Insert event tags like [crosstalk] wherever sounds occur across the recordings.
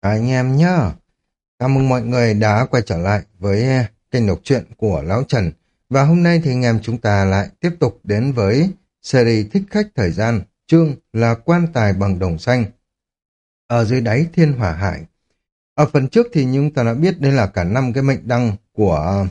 À, anh em nhá. Chào mừng mọi người đã quay trở lại với eh, kênh đọc truyện của Lão Trần. Và hôm nay thì anh em chúng ta lại tiếp tục đến với series Thích Khách Thời Gian, chương là Quan Tài Bằng Đồng Xanh. Ở dưới đáy Thiên Hỏa Hải. Ở phần trước thì chúng ta đã biết đây là cả năm cái mệnh đăng của uh,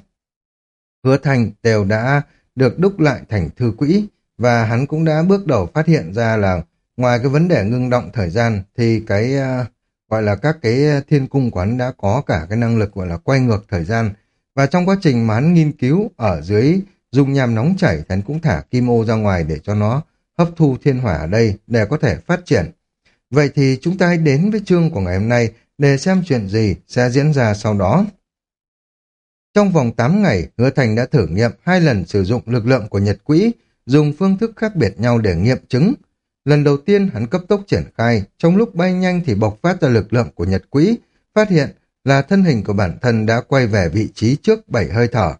Hứa Thành đều đã được đúc lại thành thư quỹ và hắn cũng đã bước đầu phát hiện ra là ngoài cái vấn đề ngưng động thời gian thì cái uh, gọi là các cái ờ, thiên cung quán đã có cả cái năng lực gọi là quay ngược thời gian. Và trong quá trình mà hắn nghiên cứu ở dưới dung nham nóng chảy, hắn cũng thả kim ô ra ngoài để cho nó hấp thu thiên hỏa ở đây để có thể phát triển. Vậy thì chúng ta hãy đến với chương của ngày hôm nay để xem chuyện gì sẽ diễn ra sau đó. Trong vòng 8 ngày, Hứa Thành đã thử nghiệm hai lần sử dụng lực lượng của Nhật Quỹ, dùng phương thức khác biệt nhau để nghiệm chứng. Lần đầu tiên hắn cấp tốc triển khai, trong lúc bay nhanh thì bộc phát ra lực lượng của Nhật Quỹ, phát hiện là thân hình của bản thân đã quay về vị trí trước bảy hơi thở.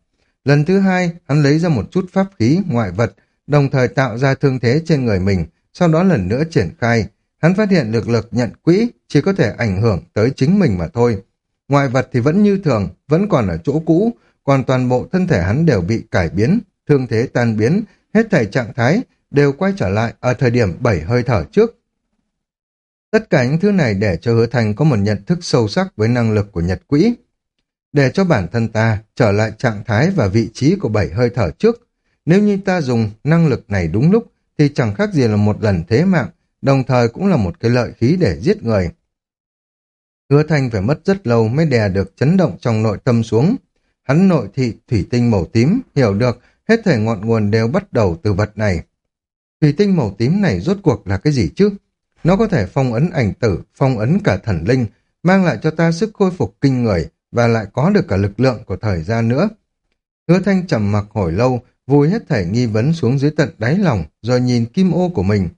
Lần thứ hai, hắn lấy ra một chút pháp khí, ngoại vật, đồng thời tạo ra thương thế trên người mình, sau đó lần nữa triển khai. Hắn phát hiện lực lực nhận quỹ chỉ có thể ảnh hưởng tới chính mình mà thôi. Ngoại vật thì vẫn như thường, vẫn còn ở chỗ cũ, còn toàn bộ thân thể hắn đều bị cải biến, thương thế tan biến, hết thảy trạng thái đều quay trở lại ở thời điểm bảy hơi thở trước. Tất cả những thứ này để cho hứa thành có một nhận thức sâu sắc với năng lực của nhật quỹ. Để cho bản thân ta trở lại trạng thái và vị trí của bảy hơi thở trước. Nếu như ta dùng năng lực này đúng lúc thì chẳng khác gì là một lần thế mạng, đồng thời cũng là một cái lợi khí để giết người. Hứa Thành phải mất rất lâu mới đè được chấn động trong nội tâm xuống. Hắn nội thị thủy tinh màu tím, hiểu được hết thể ngọn nguồn đều bắt đầu từ vật này. Thủy tinh màu tím này rốt cuộc là cái gì chứ? Nó có thể phong ấn ảnh tử, phong ấn cả thần linh, mang lại cho ta sức khôi phục kinh người và lại có được cả lực lượng của thời gian nữa. Hứa Thanh trầm mặc hồi lâu, vùi hết thể nghi vấn xuống dưới tận đáy lòng, rồi nhìn kim ô của mình.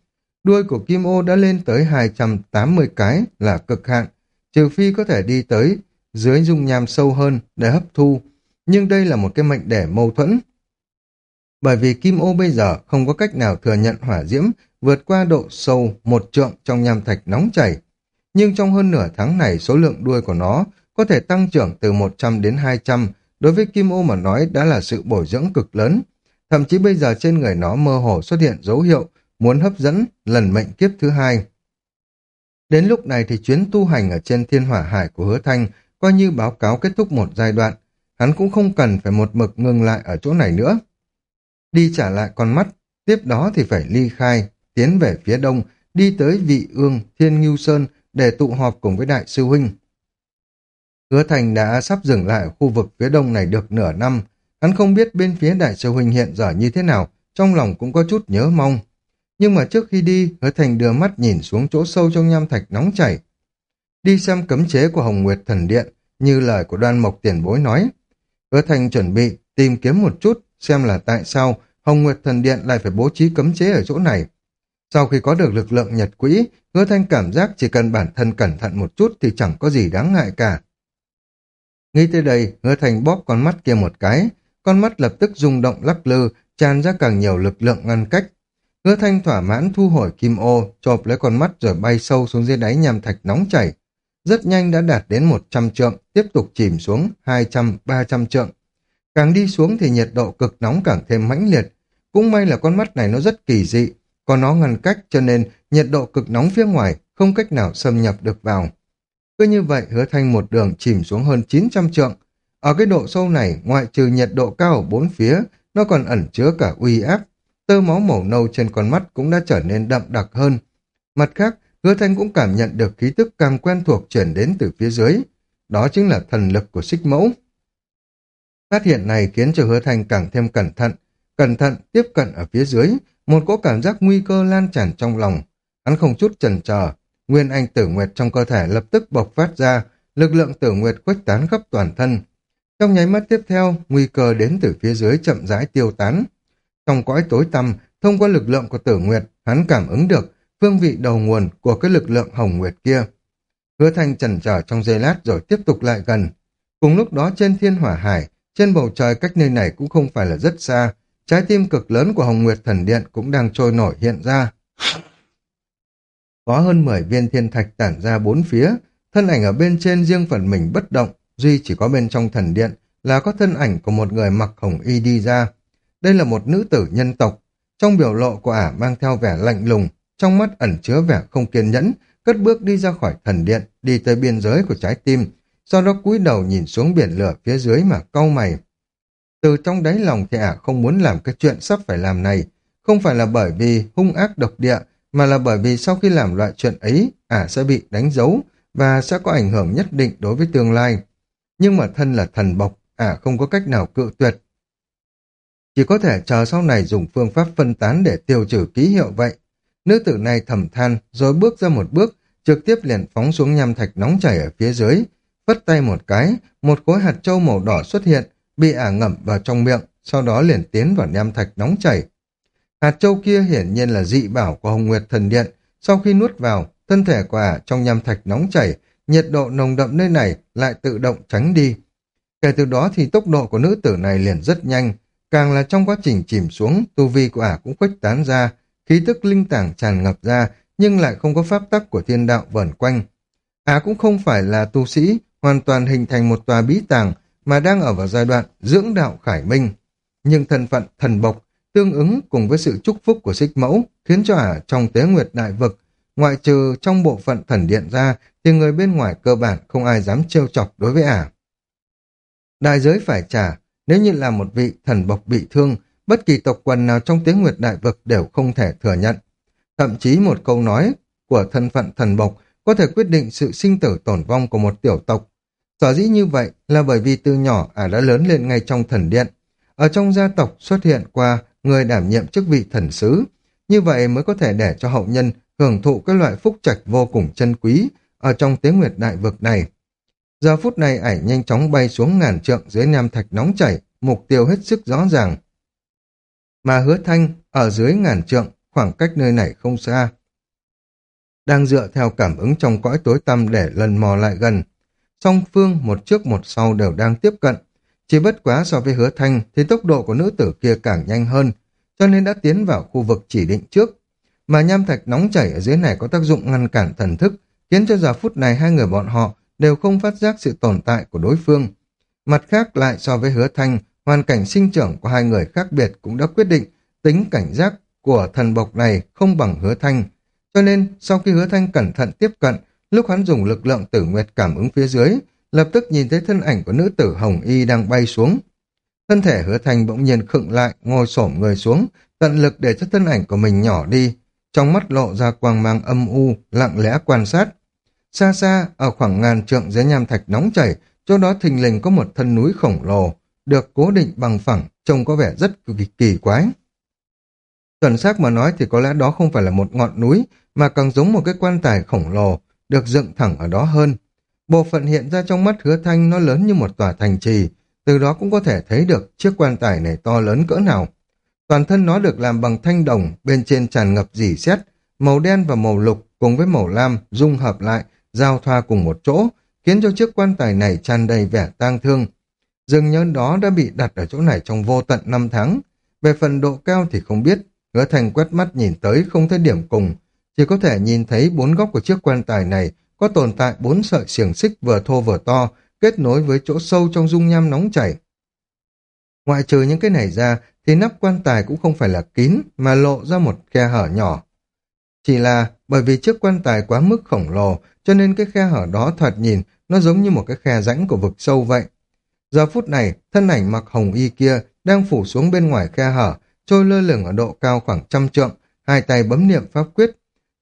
Đuôi của kim ô đã lên tới 280 cái là cực hạn, trừ phi có thể đi tới dưới dung nham sâu hơn để hấp thu. Nhưng đây là một cái mệnh đẻ mâu thuẫn. Bởi vì kim ô bây giờ không có cách nào thừa nhận hỏa diễm vượt qua độ sâu một trượng trong nham thạch nóng chảy. Nhưng trong hơn nửa tháng này số lượng đuôi của nó có thể tăng trưởng từ 100 đến 200, đối với kim ô mà nói đã là sự bồi dưỡng cực lớn. Thậm chí bây giờ trên người nó mơ hồ xuất hiện dấu hiệu muốn hấp dẫn lần mệnh kiếp thứ hai. Đến lúc này thì chuyến tu hành ở trên thiên hỏa hải của hứa thanh coi như báo cáo kết thúc một giai đoạn. Hắn cũng không cần phải một mực ngừng lại ở chỗ này nữa. Đi trả lại con mắt, tiếp đó thì phải ly khai, tiến về phía đông, đi tới vị ương Thiên Ngưu Sơn để tụ họp cùng với đại sư huynh. Hứa Thành đã sắp dừng lại khu vực phía đông này được nửa năm. Hắn không biết bên phía đại sư huynh hiện giờ như thế nào, trong lòng cũng có chút nhớ mong. Nhưng mà trước khi đi, Hứa Thành đưa mắt nhìn xuống chỗ sâu trong nham thạch nóng chảy. Đi xem cấm chế của Hồng Nguyệt Thần Điện, như lời của đoan mộc tiền bối nói. Hứa Thành chuẩn bị tìm kiếm một chút, xem là tại sao Hồng Nguyệt Thần Điện lại phải bố trí cấm chế ở chỗ này. Sau khi có được lực lượng nhật quỹ, Hứa Thanh cảm giác chỉ cần bản thân cẩn thận một chút thì chẳng có gì đáng ngại cả. Nghĩ tới đây, Hứa Thanh bóp con mắt kia một cái, con mắt lập tức rung động lắc lư, tràn ra càng nhiều lực lượng ngăn cách. Hứa Thanh thỏa mãn thu hồi kim ô, chộp lấy con mắt rồi bay sâu xuống dưới đáy nhằm thạch nóng chảy. Rất nhanh đã đạt đến 100 trượng, tiếp tục chìm xuống 200, 300 trượng. Càng đi xuống thì nhiệt độ cực nóng càng thêm mãnh liệt. Cũng may là con mắt này nó rất kỳ dị, có nó ngăn cách cho nên nhiệt độ cực nóng phía ngoài không cách nào xâm nhập được vào. Cứ như vậy hứa thanh một đường chìm xuống hơn 900 trượng. Ở cái độ sâu này, ngoại trừ nhiệt độ cao ở bốn phía, nó còn ẩn chứa cả uy áp. Tơ máu màu nâu trên con mắt cũng đã trở nên đậm đặc hơn. Mặt khác, hứa thanh cũng cảm nhận được khí tức càng quen thuộc chuyển đến từ phía dưới. Đó chính là thần lực của xích mẫu. Phát hiện này khiến cho hứa thanh càng thêm cẩn thận, cẩn thận tiếp cận ở phía dưới, một cỗ cảm giác nguy cơ lan tràn trong lòng. Hắn không chút chần chờ, nguyên anh tử nguyệt trong cơ thể lập tức bộc phát ra, lực lượng tử nguyệt khuếch tán khắp toàn thân. Trong nháy mắt tiếp theo, nguy cơ đến từ phía dưới chậm rãi tiêu tán. Trong cõi tối tăm, thông qua lực lượng của tử nguyệt, hắn cảm ứng được phương vị đầu nguồn của cái lực lượng hồng nguyệt kia. Hứa thanh chần chờ trong giây lát rồi tiếp tục lại gần. Cùng lúc đó trên thiên hỏa hải, trên bầu trời cách nơi này cũng không phải là rất xa, trái tim cực lớn của Hồng Nguyệt Thần Điện cũng đang trôi nổi hiện ra. Có hơn 10 viên thiên thạch tản ra bốn phía, thân ảnh ở bên trên riêng phần mình bất động, duy chỉ có bên trong thần điện là có thân ảnh của một người mặc hồng y đi ra. Đây là một nữ tử nhân tộc, trong biểu lộ của ả mang theo vẻ lạnh lùng, trong mắt ẩn chứa vẻ không kiên nhẫn, cất bước đi ra khỏi thần điện, đi tới biên giới của trái tim, sau đó cúi đầu nhìn xuống biển lửa phía dưới mà cau mày. Từ trong đáy lòng thì ả không muốn làm cái chuyện sắp phải làm này, không phải là bởi vì hung ác độc địa, mà là bởi vì sau khi làm loại chuyện ấy, ả sẽ bị đánh dấu và sẽ có ảnh hưởng nhất định đối với tương lai. Nhưng mà thân là thần bộc, ả không có cách nào cự tuyệt. Chỉ có thể chờ sau này dùng phương pháp phân tán để tiêu trừ ký hiệu vậy. Nữ tử này thầm than rồi bước ra một bước, trực tiếp liền phóng xuống nham thạch nóng chảy ở phía dưới. Phất tay một cái, một khối hạt trâu màu đỏ xuất hiện, bị ả ngậm vào trong miệng, sau đó liền tiến vào nham thạch nóng chảy. Hạt châu kia hiển nhiên là dị bảo của Hồng Nguyệt Thần Điện. Sau khi nuốt vào, thân thể của ả trong nham thạch nóng chảy, nhiệt độ nồng đậm nơi này lại tự động tránh đi. Kể từ đó thì tốc độ của nữ tử này liền rất nhanh, càng là trong quá trình chìm xuống, tu vi của ả cũng khuếch tán ra, khí tức linh tảng tràn ngập ra, nhưng lại không có pháp tắc của thiên đạo vẩn quanh. Ả cũng không phải là tu sĩ, hoàn toàn hình thành một tòa bí tàng, mà đang ở vào giai đoạn dưỡng đạo khải minh. Nhưng thân phận thần bộc tương ứng cùng với sự chúc phúc của xích mẫu khiến cho ả trong tế nguyệt đại vực, ngoại trừ trong bộ phận thần điện ra thì người bên ngoài cơ bản không ai dám trêu chọc đối với ả. Đại giới phải trả, nếu như là một vị thần bộc bị thương, bất kỳ tộc quần nào trong tiếng nguyệt đại vực đều không thể thừa nhận. Thậm chí một câu nói của thân phận thần bộc có thể quyết định sự sinh tử tổn vong của một tiểu tộc. Sở dĩ như vậy là bởi vì từ nhỏ ả đã lớn lên ngay trong thần điện. Ở trong gia tộc xuất hiện qua người đảm nhiệm chức vị thần sứ. Như vậy mới có thể để cho hậu nhân hưởng thụ các loại phúc trạch vô cùng chân quý ở trong tế nguyệt đại vực này. Giờ phút này ảnh nhanh chóng bay xuống ngàn trượng dưới nam thạch nóng chảy, mục tiêu hết sức rõ ràng. Mà hứa thanh, ở dưới ngàn trượng, khoảng cách nơi này không xa. Đang dựa theo cảm ứng trong cõi tối tăm để lần mò lại gần. Song phương một trước một sau đều đang tiếp cận, chỉ bất quá so với hứa thanh thì tốc độ của nữ tử kia càng nhanh hơn, cho nên đã tiến vào khu vực chỉ định trước. Mà nham thạch nóng chảy ở dưới này có tác dụng ngăn cản thần thức, khiến cho giờ phút này hai người bọn họ đều không phát giác sự tồn tại của đối phương. Mặt khác lại so với hứa thanh, hoàn cảnh sinh trưởng của hai người khác biệt cũng đã quyết định tính cảnh giác của thần bộc này không bằng hứa thanh. Cho nên, sau khi hứa thanh cẩn thận tiếp cận, lúc hắn dùng lực lượng tử nguyệt cảm ứng phía dưới, lập tức nhìn thấy thân ảnh của nữ tử Hồng Y đang bay xuống. Thân thể hứa thành bỗng nhiên khựng lại, ngồi xổm người xuống, tận lực để cho thân ảnh của mình nhỏ đi. Trong mắt lộ ra quang mang âm u, lặng lẽ quan sát. Xa xa, ở khoảng ngàn trượng dưới nham thạch nóng chảy, chỗ đó thình lình có một thân núi khổng lồ, được cố định bằng phẳng, trông có vẻ rất kỳ, kỳ quái. Chuẩn xác mà nói thì có lẽ đó không phải là một ngọn núi, mà càng giống một cái quan tài khổng lồ, được dựng thẳng ở đó hơn. Bộ phận hiện ra trong mắt hứa thanh nó lớn như một tòa thành trì, từ đó cũng có thể thấy được chiếc quan tài này to lớn cỡ nào. Toàn thân nó được làm bằng thanh đồng, bên trên tràn ngập dỉ xét, màu đen và màu lục cùng với màu lam dung hợp lại, giao thoa cùng một chỗ, khiến cho chiếc quan tài này tràn đầy vẻ tang thương. Dường như đó đã bị đặt ở chỗ này trong vô tận năm tháng. Về phần độ cao thì không biết, hứa thành quét mắt nhìn tới không thấy điểm cùng, chỉ có thể nhìn thấy bốn góc của chiếc quan tài này có tồn tại bốn sợi xiềng xích vừa thô vừa to, kết nối với chỗ sâu trong dung nham nóng chảy. Ngoại trừ những cái này ra, thì nắp quan tài cũng không phải là kín, mà lộ ra một khe hở nhỏ. Chỉ là bởi vì chiếc quan tài quá mức khổng lồ, cho nên cái khe hở đó thoạt nhìn nó giống như một cái khe rãnh của vực sâu vậy. Giờ phút này, thân ảnh mặc hồng y kia đang phủ xuống bên ngoài khe hở, trôi lơ lửng ở độ cao khoảng trăm trượng, hai tay bấm niệm pháp quyết,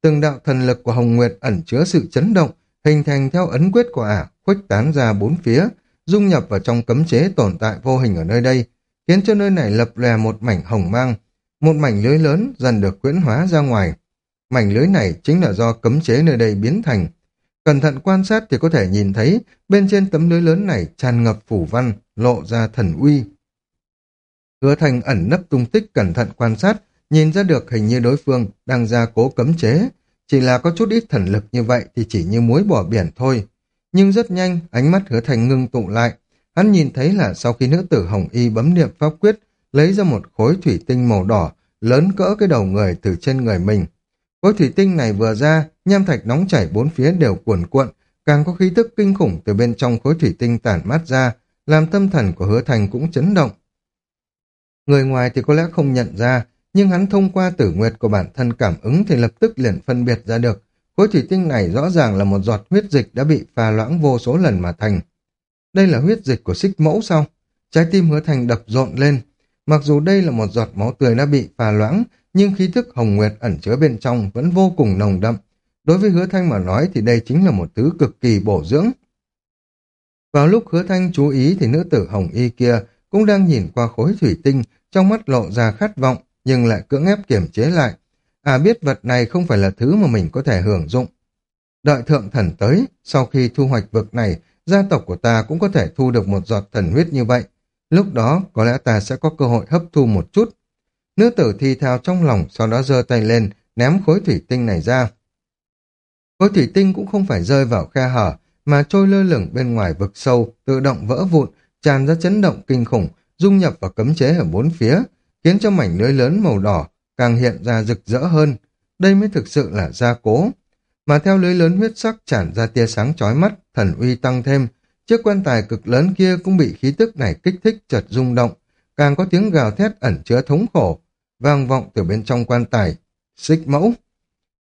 Từng đạo thần lực của Hồng Nguyệt ẩn chứa sự chấn động, hình thành theo ấn quyết của ả, khuếch tán ra bốn phía, dung nhập vào trong cấm chế tồn tại vô hình ở nơi đây, khiến cho nơi này lập lè một mảnh hồng mang, một mảnh lưới lớn dần được quyễn hóa ra ngoài. Mảnh lưới này chính là do cấm chế nơi đây biến thành. Cẩn thận quan sát thì có thể nhìn thấy bên trên tấm lưới lớn này tràn ngập phủ văn, lộ ra thần uy. Hứa thành ẩn nấp tung tích cẩn thận quan sát, Nhìn ra được hình như đối phương đang ra cố cấm chế, chỉ là có chút ít thần lực như vậy thì chỉ như muối bỏ biển thôi. Nhưng rất nhanh, ánh mắt hứa thành ngưng tụ lại. Hắn nhìn thấy là sau khi nữ tử Hồng Y bấm niệm pháp quyết, lấy ra một khối thủy tinh màu đỏ, lớn cỡ cái đầu người từ trên người mình. Khối thủy tinh này vừa ra, nham thạch nóng chảy bốn phía đều cuồn cuộn, Càng có khí tức kinh khủng từ bên trong khối thủy tinh tản mát ra, làm tâm thần của hứa thành cũng chấn động. Người ngoài thì có lẽ không nhận ra, nhưng hắn thông qua tử nguyệt của bản thân cảm ứng thì lập tức liền phân biệt ra được. Khối thủy tinh này rõ ràng là một giọt huyết dịch đã bị pha loãng vô số lần mà thành. Đây là huyết dịch của xích mẫu sao? Trái tim hứa thành đập rộn lên. Mặc dù đây là một giọt máu tươi đã bị pha loãng, nhưng khí thức hồng nguyệt ẩn chứa bên trong vẫn vô cùng nồng đậm. Đối với hứa thanh mà nói thì đây chính là một thứ cực kỳ bổ dưỡng. Vào lúc hứa thanh chú ý thì nữ tử hồng y kia cũng đang nhìn qua khối thủy tinh, trong mắt lộ ra khát vọng, nhưng lại cưỡng ép kiểm chế lại. À biết vật này không phải là thứ mà mình có thể hưởng dụng. Đợi thượng thần tới, sau khi thu hoạch vực này, gia tộc của ta cũng có thể thu được một giọt thần huyết như vậy. Lúc đó, có lẽ ta sẽ có cơ hội hấp thu một chút. Nữ tử thi thao trong lòng, sau đó giơ tay lên, ném khối thủy tinh này ra. Khối thủy tinh cũng không phải rơi vào khe hở, mà trôi lơ lửng bên ngoài vực sâu, tự động vỡ vụn, tràn ra chấn động kinh khủng, dung nhập vào cấm chế ở bốn phía, khiến cho mảnh lưới lớn màu đỏ càng hiện ra rực rỡ hơn. Đây mới thực sự là gia cố. Mà theo lưới lớn huyết sắc tràn ra tia sáng chói mắt, thần uy tăng thêm, chiếc quan tài cực lớn kia cũng bị khí tức này kích thích chợt rung động, càng có tiếng gào thét ẩn chứa thống khổ, vang vọng từ bên trong quan tài. Xích mẫu.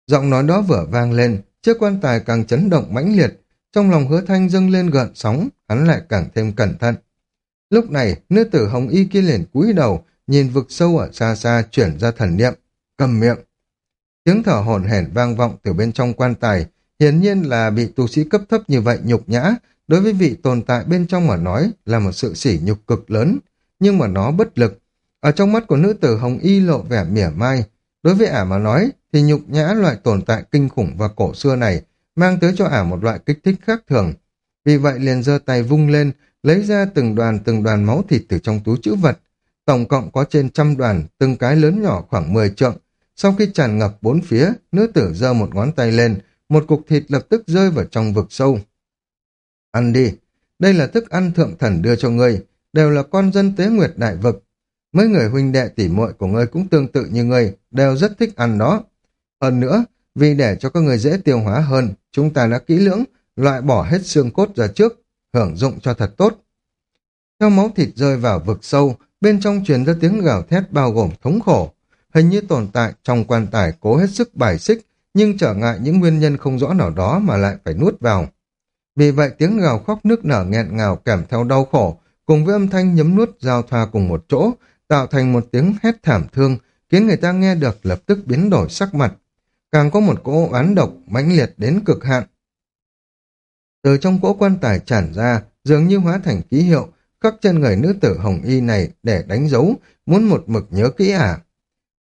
Giọng nói đó vừa vang lên, chiếc quan tài càng chấn động mãnh liệt, trong lòng hứa thanh dâng lên gợn sóng, hắn lại càng thêm cẩn thận. Lúc này, nữ tử hồng y kia liền cúi đầu, nhìn vực sâu ở xa xa chuyển ra thần niệm, cầm miệng. Tiếng thở hổn hển vang vọng từ bên trong quan tài, hiển nhiên là bị tu sĩ cấp thấp như vậy nhục nhã, đối với vị tồn tại bên trong mà nói là một sự sỉ nhục cực lớn, nhưng mà nó bất lực. Ở trong mắt của nữ tử Hồng Y lộ vẻ mỉa mai, đối với ả mà nói thì nhục nhã loại tồn tại kinh khủng và cổ xưa này mang tới cho ả một loại kích thích khác thường. Vì vậy liền giơ tay vung lên, lấy ra từng đoàn từng đoàn máu thịt từ trong túi chữ vật. Tổng cộng có trên trăm đoàn, từng cái lớn nhỏ khoảng 10 trượng. Sau khi tràn ngập bốn phía, nữ tử giơ một ngón tay lên, một cục thịt lập tức rơi vào trong vực sâu. Ăn đi, đây là thức ăn thượng thần đưa cho ngươi, đều là con dân tế nguyệt đại vực. Mấy người huynh đệ tỉ muội của ngươi cũng tương tự như ngươi, đều rất thích ăn đó. Hơn nữa, vì để cho các người dễ tiêu hóa hơn, chúng ta đã kỹ lưỡng, loại bỏ hết xương cốt ra trước, hưởng dụng cho thật tốt. Theo máu thịt rơi vào vực sâu, bên trong truyền ra tiếng gào thét bao gồm thống khổ. Hình như tồn tại trong quan tài cố hết sức bài xích, nhưng trở ngại những nguyên nhân không rõ nào đó mà lại phải nuốt vào. Vì vậy tiếng gào khóc nước nở nghẹn ngào kèm theo đau khổ, cùng với âm thanh nhấm nuốt giao thoa cùng một chỗ, tạo thành một tiếng hét thảm thương, khiến người ta nghe được lập tức biến đổi sắc mặt. Càng có một cỗ oán độc mãnh liệt đến cực hạn. Từ trong cỗ quan tài tràn ra, dường như hóa thành ký hiệu, khắc trên người nữ tử hồng y này để đánh dấu, muốn một mực nhớ kỹ à.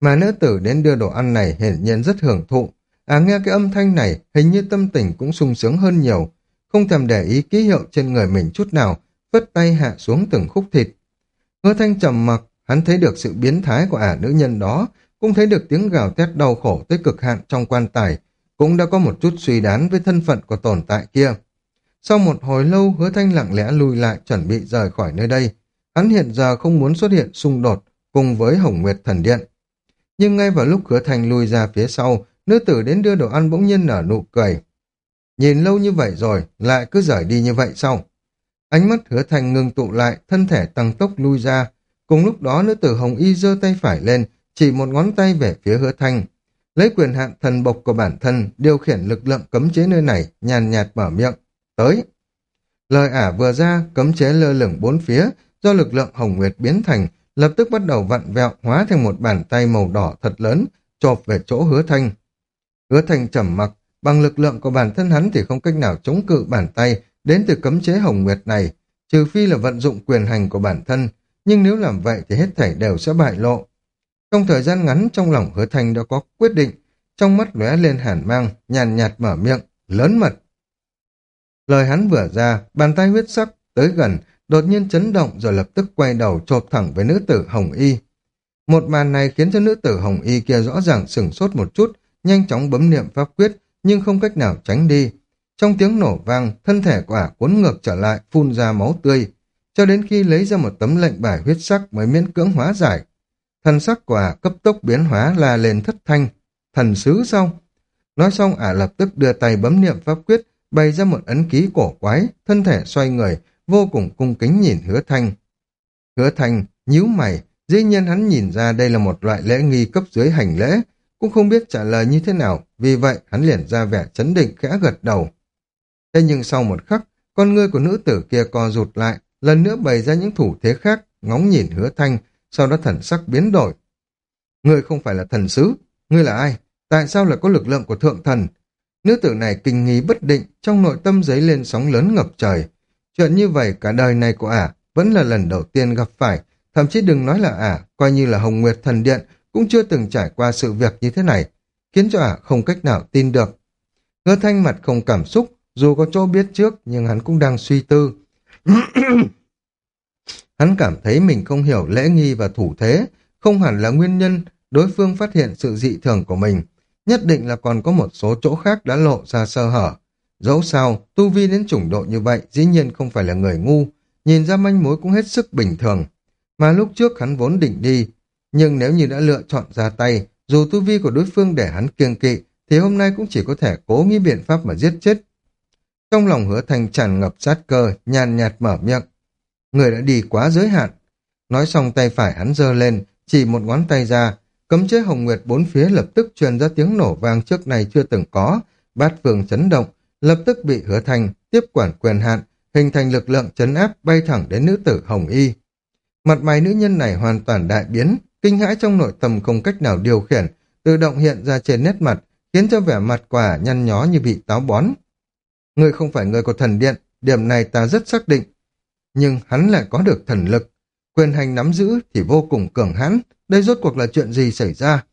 Mà nữ tử đến đưa đồ ăn này hiển nhiên rất hưởng thụ. À nghe cái âm thanh này, hình như tâm tình cũng sung sướng hơn nhiều. Không thèm để ý ký hiệu trên người mình chút nào, vất tay hạ xuống từng khúc thịt. Hứa thanh trầm mặc, hắn thấy được sự biến thái của ả nữ nhân đó, cũng thấy được tiếng gào thét đau khổ tới cực hạn trong quan tài, cũng đã có một chút suy đoán với thân phận của tồn tại kia. Sau một hồi lâu, hứa thanh lặng lẽ lùi lại chuẩn bị rời khỏi nơi đây. Hắn hiện giờ không muốn xuất hiện xung đột cùng với Hồng Nguyệt Thần Điện. Nhưng ngay vào lúc hứa thanh lùi ra phía sau, nữ tử đến đưa đồ ăn bỗng nhiên nở nụ cười. Nhìn lâu như vậy rồi, lại cứ rời đi như vậy sao? Ánh mắt hứa thanh ngừng tụ lại, thân thể tăng tốc lui ra. Cùng lúc đó nữ tử Hồng Y giơ tay phải lên, chỉ một ngón tay về phía hứa thanh. Lấy quyền hạn thần bộc của bản thân, điều khiển lực lượng cấm chế nơi này, nhàn nhạt mở miệng. Tới! Lời ả vừa ra, cấm chế lơ lửng bốn phía, do lực lượng Hồng Nguyệt biến thành, lập tức bắt đầu vặn vẹo hóa thành một bàn tay màu đỏ thật lớn, chộp về chỗ hứa thanh. Hứa thanh trầm mặc, bằng lực lượng của bản thân hắn thì không cách nào chống cự bàn tay đến từ cấm chế Hồng Nguyệt này, trừ phi là vận dụng quyền hành của bản thân, nhưng nếu làm vậy thì hết thảy đều sẽ bại lộ. Trong thời gian ngắn trong lòng hứa thanh đã có quyết định, trong mắt lóe lên hàn mang, nhàn nhạt mở miệng, lớn mật. Lời hắn vừa ra, bàn tay huyết sắc tới gần, đột nhiên chấn động rồi lập tức quay đầu chộp thẳng với nữ tử Hồng Y. Một màn này khiến cho nữ tử Hồng Y kia rõ ràng sửng sốt một chút, nhanh chóng bấm niệm pháp quyết, nhưng không cách nào tránh đi. Trong tiếng nổ vang, thân thể của ả cuốn ngược trở lại, phun ra máu tươi, cho đến khi lấy ra một tấm lệnh bài huyết sắc mới miễn cưỡng hóa giải. Thần sắc của ả cấp tốc biến hóa là lên thất thanh. Thần sứ xong. Nói xong ả lập tức đưa tay bấm niệm pháp quyết, bày ra một ấn ký cổ quái, thân thể xoay người, vô cùng cung kính nhìn hứa thanh. Hứa thanh, nhíu mày, dĩ nhiên hắn nhìn ra đây là một loại lễ nghi cấp dưới hành lễ, cũng không biết trả lời như thế nào, vì vậy hắn liền ra vẻ chấn định khẽ gật đầu. Thế nhưng sau một khắc, con ngươi của nữ tử kia co rụt lại, lần nữa bày ra những thủ thế khác, ngóng nhìn hứa thanh, sau đó thần sắc biến đổi. Ngươi không phải là thần sứ, ngươi là ai? Tại sao lại có lực lượng của thượng thần? Nữ tử này kinh nghi bất định, trong nội tâm giấy lên sóng lớn ngập trời. Chuyện như vậy cả đời này của ả vẫn là lần đầu tiên gặp phải, thậm chí đừng nói là ả, coi như là Hồng Nguyệt Thần Điện cũng chưa từng trải qua sự việc như thế này, khiến cho ả không cách nào tin được. Hứa thanh mặt không cảm xúc, dù có chỗ biết trước nhưng hắn cũng đang suy tư. [clears throat] hắn cảm thấy mình không hiểu lễ nghi và thủ thế, không hẳn là nguyên nhân đối phương phát hiện sự dị thường của mình. Nhất định là còn có một số chỗ khác đã lộ ra sơ hở. Dẫu sao, tu vi đến chủng độ như vậy dĩ nhiên không phải là người ngu, nhìn ra manh mối cũng hết sức bình thường. Mà lúc trước hắn vốn định đi, nhưng nếu như đã lựa chọn ra tay, dù tu vi của đối phương để hắn kiêng kỵ, thì hôm nay cũng chỉ có thể cố nghĩ biện pháp mà giết chết. Trong lòng hứa thành tràn ngập sát cơ, nhàn nhạt mở miệng. Người đã đi quá giới hạn. Nói xong tay phải hắn giơ lên, chỉ một ngón tay ra, cấm chế hồng nguyệt bốn phía lập tức truyền ra tiếng nổ vang trước này chưa từng có, bát phương chấn động, lập tức bị hứa thành tiếp quản quyền hạn, hình thành lực lượng chấn áp bay thẳng đến nữ tử hồng y. Mặt mày nữ nhân này hoàn toàn đại biến, kinh hãi trong nội tâm không cách nào điều khiển, tự động hiện ra trên nét mặt, khiến cho vẻ mặt quả nhăn nhó như bị táo bón. Người không phải người của thần điện, điểm này ta rất xác định. Nhưng hắn lại có được thần lực. Quyền hành nắm giữ thì vô cùng cường hãn, đây rốt cuộc là chuyện gì xảy ra?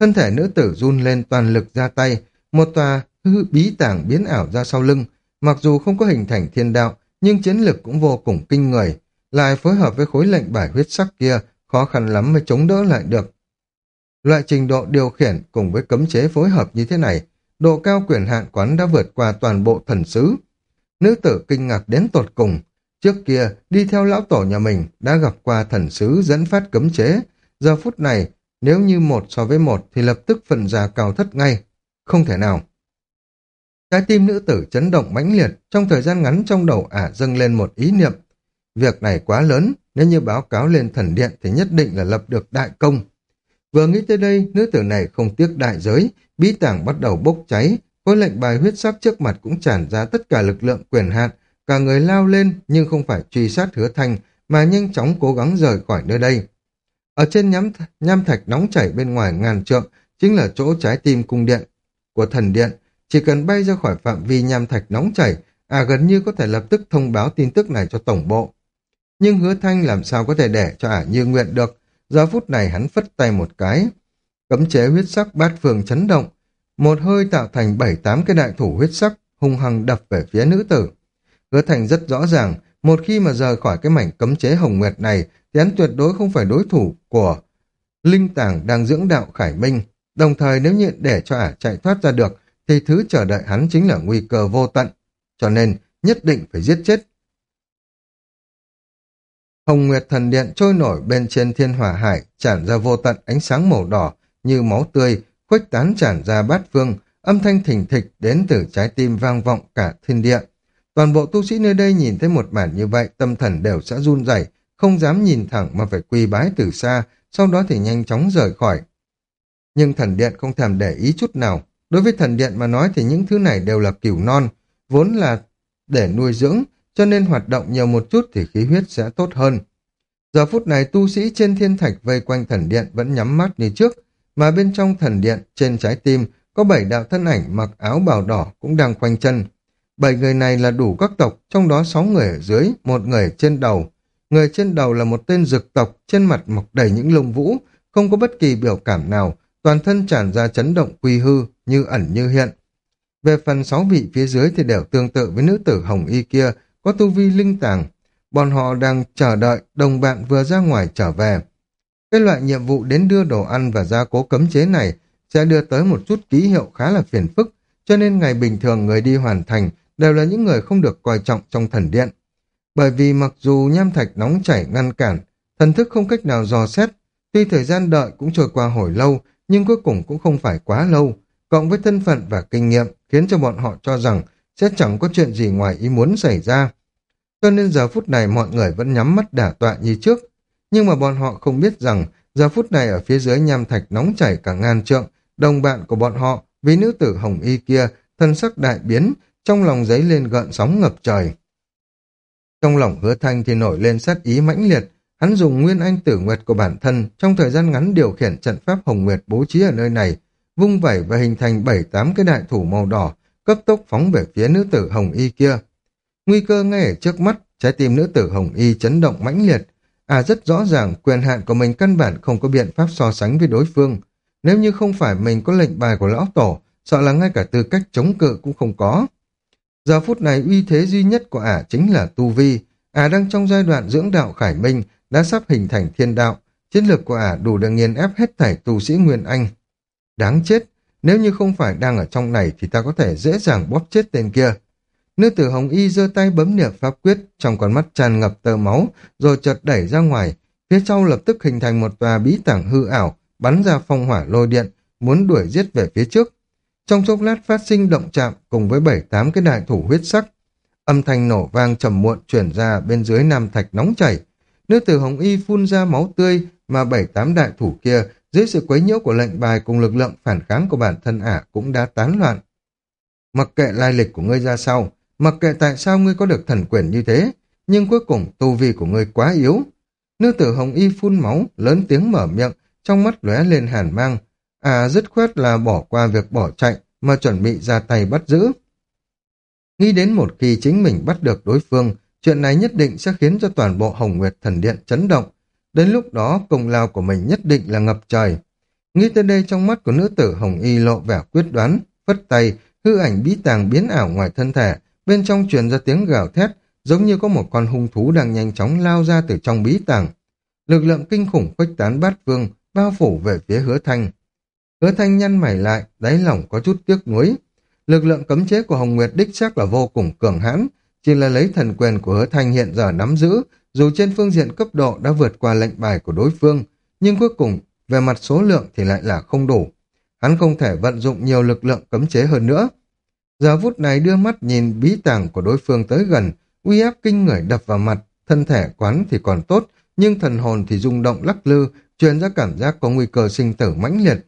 Thân thể nữ tử run lên toàn lực ra tay, một tòa hư bí tảng biến ảo ra sau lưng, mặc dù không có hình thành thiên đạo, nhưng chiến lực cũng vô cùng kinh người, lại phối hợp với khối lệnh bài huyết sắc kia, khó khăn lắm mới chống đỡ lại được. Loại trình độ điều khiển cùng với cấm chế phối hợp như thế này, độ cao quyền hạn quán đã vượt qua toàn bộ thần sứ. Nữ tử kinh ngạc đến tột cùng, trước kia đi theo lão tổ nhà mình đã gặp qua thần sứ dẫn phát cấm chế, giờ phút này nếu như một so với một thì lập tức phần già cao thất ngay, không thể nào. Trái tim nữ tử chấn động mãnh liệt, trong thời gian ngắn trong đầu ả dâng lên một ý niệm. Việc này quá lớn, nếu như báo cáo lên thần điện thì nhất định là lập được đại công. Vừa nghĩ tới đây, nữ tử này không tiếc đại giới, bí tảng bắt đầu bốc cháy, khối lệnh bài huyết sắc trước mặt cũng tràn ra tất cả lực lượng quyền hạn, cả người lao lên nhưng không phải truy sát hứa thanh, mà nhanh chóng cố gắng rời khỏi nơi đây. Ở trên nhám, nham thạch nóng chảy bên ngoài ngàn trượng, chính là chỗ trái tim cung điện của thần điện. Chỉ cần bay ra khỏi phạm vi nham thạch nóng chảy, à gần như có thể lập tức thông báo tin tức này cho tổng bộ. Nhưng hứa thanh làm sao có thể để cho ả như nguyện được, giờ phút này hắn phất tay một cái. Cấm chế huyết sắc bát phường chấn động, một hơi tạo thành bảy tám cái đại thủ huyết sắc, hung hăng đập về phía nữ tử. Hứa thành rất rõ ràng, một khi mà rời khỏi cái mảnh cấm chế hồng nguyệt này, thì hắn tuyệt đối không phải đối thủ của Linh Tàng đang dưỡng đạo Khải Minh. Đồng thời nếu như để cho ả chạy thoát ra được, thì thứ chờ đợi hắn chính là nguy cơ vô tận. Cho nên, nhất định phải giết chết. Hồng Nguyệt Thần Điện trôi nổi bên trên thiên hỏa hải, tràn ra vô tận ánh sáng màu đỏ, như máu tươi, khuếch tán tràn ra bát phương, âm thanh thình thịch đến từ trái tim vang vọng cả thiên địa. Toàn bộ tu sĩ nơi đây nhìn thấy một màn như vậy, tâm thần đều sẽ run rẩy, không dám nhìn thẳng mà phải quỳ bái từ xa, sau đó thì nhanh chóng rời khỏi. Nhưng thần điện không thèm để ý chút nào. Đối với thần điện mà nói thì những thứ này đều là cửu non, vốn là để nuôi dưỡng, cho nên hoạt động nhiều một chút thì khí huyết sẽ tốt hơn. Giờ phút này tu sĩ trên thiên thạch vây quanh thần điện vẫn nhắm mắt như trước, mà bên trong thần điện, trên trái tim, có bảy đạo thân ảnh mặc áo bào đỏ cũng đang quanh chân. Bảy người này là đủ các tộc, trong đó sáu người ở dưới, một người trên đầu, Người trên đầu là một tên dực tộc, trên mặt mọc đầy những lông vũ, không có bất kỳ biểu cảm nào, toàn thân tràn ra chấn động quy hư, như ẩn như hiện. Về phần sáu vị phía dưới thì đều tương tự với nữ tử hồng y kia, có tu vi linh tàng. Bọn họ đang chờ đợi đồng bạn vừa ra ngoài trở về. Cái loại nhiệm vụ đến đưa đồ ăn và gia cố cấm chế này sẽ đưa tới một chút ký hiệu khá là phiền phức, cho nên ngày bình thường người đi hoàn thành đều là những người không được coi trọng trong thần điện. Bởi vì mặc dù nham thạch nóng chảy ngăn cản, thần thức không cách nào dò xét, tuy thời gian đợi cũng trôi qua hồi lâu, nhưng cuối cùng cũng không phải quá lâu, cộng với thân phận và kinh nghiệm khiến cho bọn họ cho rằng sẽ chẳng có chuyện gì ngoài ý muốn xảy ra. Cho nên giờ phút này mọi người vẫn nhắm mắt đả tọa như trước. Nhưng mà bọn họ không biết rằng giờ phút này ở phía dưới nham thạch nóng chảy cả ngàn trượng, đồng bạn của bọn họ vì nữ tử hồng y kia thân sắc đại biến, trong lòng giấy lên gợn sóng ngập trời. Trong lòng hứa thanh thì nổi lên sát ý mãnh liệt, hắn dùng nguyên anh tử nguyệt của bản thân trong thời gian ngắn điều khiển trận pháp hồng nguyệt bố trí ở nơi này, vung vẩy và hình thành bảy tám cái đại thủ màu đỏ, cấp tốc phóng về phía nữ tử hồng y kia. Nguy cơ ngay ở trước mắt, trái tim nữ tử hồng y chấn động mãnh liệt. À rất rõ ràng quyền hạn của mình căn bản không có biện pháp so sánh với đối phương. Nếu như không phải mình có lệnh bài của lão tổ, sợ là ngay cả tư cách chống cự cũng không có. Giờ phút này uy thế duy nhất của ả chính là Tu Vi. Ả đang trong giai đoạn dưỡng đạo khải minh, đã sắp hình thành thiên đạo. Chiến lược của ả đủ để nghiền ép hết thảy tu sĩ Nguyên Anh. Đáng chết, nếu như không phải đang ở trong này thì ta có thể dễ dàng bóp chết tên kia. Nữ tử Hồng Y giơ tay bấm niệm pháp quyết, trong con mắt tràn ngập tơ máu, rồi chợt đẩy ra ngoài. Phía sau lập tức hình thành một tòa bí tảng hư ảo, bắn ra phong hỏa lôi điện, muốn đuổi giết về phía trước. Trong chốc lát phát sinh động chạm cùng với bảy tám cái đại thủ huyết sắc. Âm thanh nổ vang trầm muộn chuyển ra bên dưới nam thạch nóng chảy. Nữ tử Hồng Y phun ra máu tươi mà bảy tám đại thủ kia dưới sự quấy nhiễu của lệnh bài cùng lực lượng phản kháng của bản thân ả cũng đã tán loạn. Mặc kệ lai lịch của ngươi ra sau, mặc kệ tại sao ngươi có được thần quyền như thế, nhưng cuối cùng tu vi của ngươi quá yếu. Nữ tử Hồng Y phun máu, lớn tiếng mở miệng, trong mắt lóe lên hàn mang, à dứt khoát là bỏ qua việc bỏ chạy mà chuẩn bị ra tay bắt giữ. Nghĩ đến một khi chính mình bắt được đối phương, chuyện này nhất định sẽ khiến cho toàn bộ Hồng Nguyệt Thần Điện chấn động. Đến lúc đó công lao của mình nhất định là ngập trời. Nghĩ tới đây trong mắt của nữ tử Hồng Y lộ vẻ quyết đoán, phất tay, hư ảnh bí tàng biến ảo ngoài thân thể, bên trong truyền ra tiếng gào thét, giống như có một con hung thú đang nhanh chóng lao ra từ trong bí tàng. Lực lượng kinh khủng khuếch tán bát vương, bao phủ về phía hứa thanh. Hứa thanh nhăn mày lại, đáy lòng có chút tiếc nuối. Lực lượng cấm chế của Hồng Nguyệt đích xác là vô cùng cường hãn, chỉ là lấy thần quyền của hứa thanh hiện giờ nắm giữ, dù trên phương diện cấp độ đã vượt qua lệnh bài của đối phương, nhưng cuối cùng về mặt số lượng thì lại là không đủ. Hắn không thể vận dụng nhiều lực lượng cấm chế hơn nữa. Giờ phút này đưa mắt nhìn bí tàng của đối phương tới gần, uy áp kinh người đập vào mặt, thân thể quán thì còn tốt, nhưng thần hồn thì rung động lắc lư, truyền ra cảm giác có nguy cơ sinh tử mãnh liệt.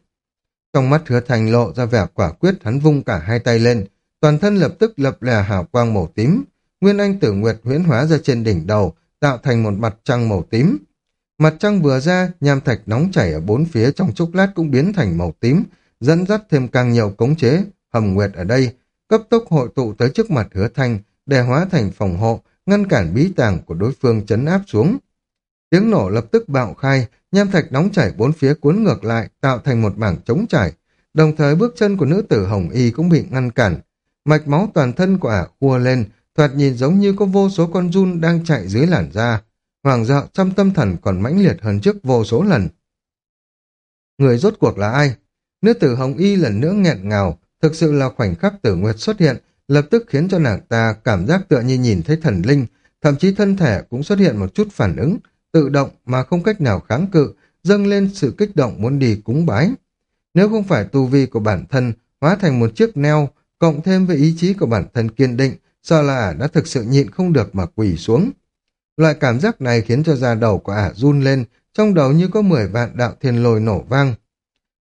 Trong mắt hứa thành lộ ra vẻ quả quyết hắn vung cả hai tay lên, toàn thân lập tức lập lè hào quang màu tím. Nguyên Anh tử nguyệt huyễn hóa ra trên đỉnh đầu, tạo thành một mặt trăng màu tím. Mặt trăng vừa ra, nham thạch nóng chảy ở bốn phía trong chốc lát cũng biến thành màu tím, dẫn dắt thêm càng nhiều cống chế, hầm nguyệt ở đây, cấp tốc hội tụ tới trước mặt hứa thanh, để hóa thành phòng hộ, ngăn cản bí tàng của đối phương chấn áp xuống. Tiếng nổ lập tức bạo khai, nham thạch nóng chảy bốn phía cuốn ngược lại, tạo thành một mảng trống trải. Đồng thời bước chân của nữ tử Hồng Y cũng bị ngăn cản. Mạch máu toàn thân của ả khua lên, thoạt nhìn giống như có vô số con run đang chạy dưới làn da. Hoàng dạo trong tâm thần còn mãnh liệt hơn trước vô số lần. Người rốt cuộc là ai? Nữ tử Hồng Y lần nữa nghẹn ngào, thực sự là khoảnh khắc tử nguyệt xuất hiện, lập tức khiến cho nàng ta cảm giác tựa như nhìn thấy thần linh, thậm chí thân thể cũng xuất hiện một chút phản ứng, tự động mà không cách nào kháng cự, dâng lên sự kích động muốn đi cúng bái. Nếu không phải tu vi của bản thân hóa thành một chiếc neo, cộng thêm với ý chí của bản thân kiên định, sợ là ả đã thực sự nhịn không được mà quỳ xuống. Loại cảm giác này khiến cho da đầu của ả run lên, trong đầu như có 10 vạn đạo thiên lôi nổ vang.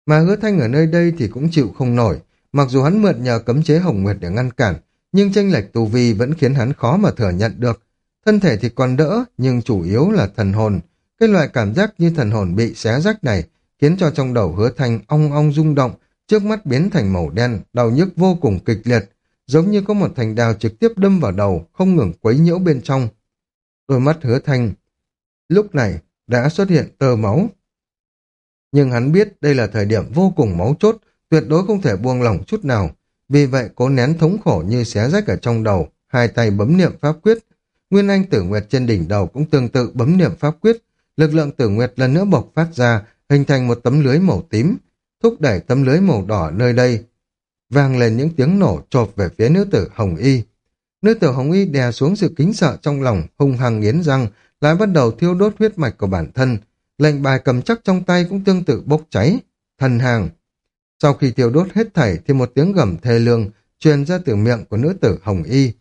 Mà hứa thanh ở nơi đây thì cũng chịu không nổi, mặc dù hắn mượn nhờ cấm chế hồng nguyệt để ngăn cản, nhưng tranh lệch tu vi vẫn khiến hắn khó mà thừa nhận được, Thân thể thì còn đỡ, nhưng chủ yếu là thần hồn. Cái loại cảm giác như thần hồn bị xé rách này khiến cho trong đầu hứa thanh ong ong rung động, trước mắt biến thành màu đen, đau nhức vô cùng kịch liệt, giống như có một thành đào trực tiếp đâm vào đầu, không ngừng quấy nhiễu bên trong. Đôi mắt hứa thanh lúc này đã xuất hiện tơ máu. Nhưng hắn biết đây là thời điểm vô cùng máu chốt, tuyệt đối không thể buông lỏng chút nào. Vì vậy cố nén thống khổ như xé rách ở trong đầu, hai tay bấm niệm pháp quyết, Nguyên Anh Tử Nguyệt trên đỉnh đầu cũng tương tự bấm niệm pháp quyết, lực lượng Tử Nguyệt lần nữa bộc phát ra, hình thành một tấm lưới màu tím, thúc đẩy tấm lưới màu đỏ nơi đây. Vang lên những tiếng nổ chộp về phía nữ tử Hồng Y. Nữ tử Hồng Y đè xuống sự kính sợ trong lòng, hung hăng nghiến răng, lại bắt đầu thiêu đốt huyết mạch của bản thân. Lệnh bài cầm chắc trong tay cũng tương tự bốc cháy. Thần hàng. Sau khi thiêu đốt hết thảy thì một tiếng gầm thê lương truyền ra từ miệng của nữ tử Hồng Y.